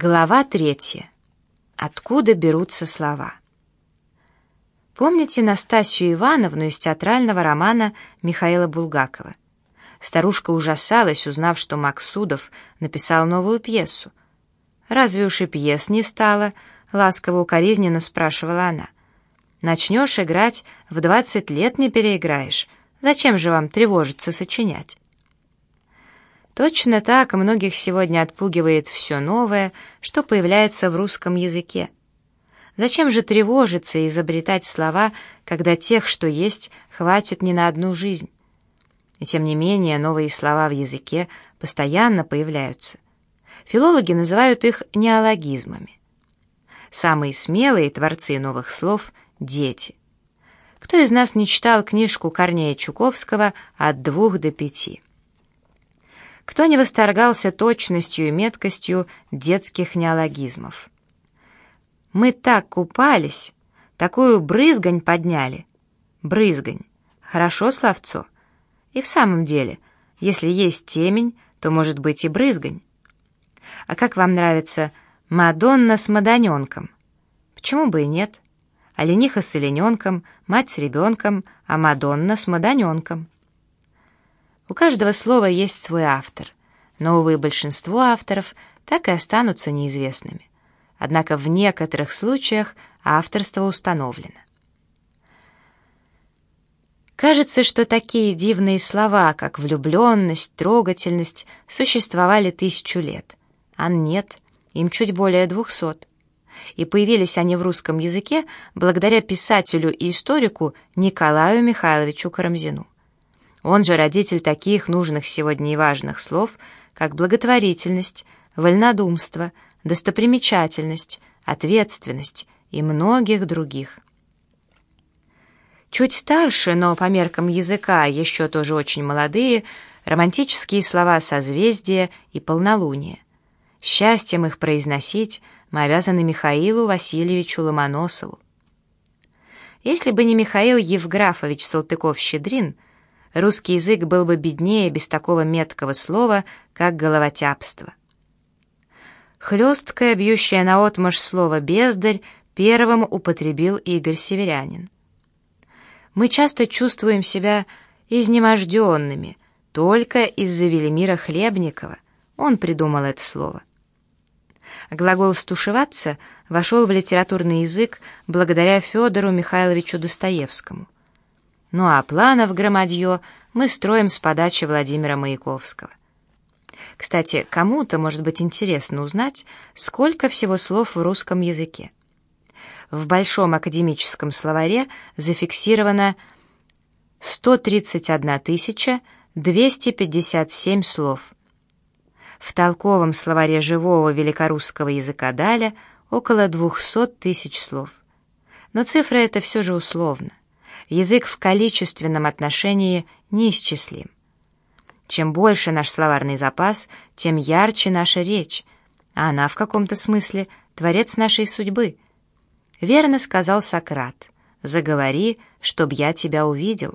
Глава третья. Откуда берутся слова? Помните Настасью Ивановну из театрального романа Михаила Булгакова? Старушка ужасалась, узнав, что Максудов написал новую пьесу. «Разве уж и пьес не стало?» — ласково укоризненно спрашивала она. «Начнешь играть, в двадцать лет не переиграешь. Зачем же вам тревожиться сочинять?» Точно так многих сегодня отпугивает все новое, что появляется в русском языке. Зачем же тревожиться и изобретать слова, когда тех, что есть, хватит не на одну жизнь? И тем не менее новые слова в языке постоянно появляются. Филологи называют их неологизмами. Самые смелые творцы новых слов — дети. Кто из нас не читал книжку Корнея Чуковского «От двух до пяти»? Кто не восторгался точностью и меткостью детских неологизмов? Мы так купались, такую брызгань подняли. Брызгань. Хорошо словцо. И в самом деле, если есть темень, то может быть и брызгань. А как вам нравится Мадонна с Мадоненком? Почему бы и нет? Олениха с олененком, мать с ребенком, а Мадонна с Мадоненком. У каждого слова есть свой автор, но, увы, большинство авторов так и останутся неизвестными. Однако в некоторых случаях авторство установлено. Кажется, что такие дивные слова, как влюбленность, трогательность, существовали тысячу лет. А нет, им чуть более двухсот. И появились они в русском языке благодаря писателю и историку Николаю Михайловичу Карамзину. Он же родитель таких нужных сегодня и важных слов, как благотворительность, вольнодумство, достопримечательность, ответственность и многих других. Чуть старше, но по меркам языка еще тоже очень молодые, романтические слова созвездия и полнолуния. Счастьем их произносить мы обязаны Михаилу Васильевичу Ломоносову. Если бы не Михаил Евграфович Салтыков-Щедрин — русский язык был бы беднее без такого меткого слова, как головотяпство. Хлесткое, бьющее наотмашь слово «бездарь» первым употребил Игорь Северянин. Мы часто чувствуем себя изнеможденными только из-за Велимира Хлебникова. Он придумал это слово. Глагол «стушеваться» вошел в литературный язык благодаря Федору Михайловичу Достоевскому – ну а планов громадье мы строим с подачи Владимира Маяковского. Кстати, кому-то может быть интересно узнать, сколько всего слов в русском языке. В Большом академическом словаре зафиксировано 131 257 слов. В толковом словаре живого великорусского языка Даля около 200 тысяч слов. Но цифра это все же условно язык в количественном отношении неисчислим. Чем больше наш словарный запас, тем ярче наша речь, а она в каком-то смысле творец нашей судьбы. Верно сказал Сократ: "Заговори, чтоб я тебя увидел".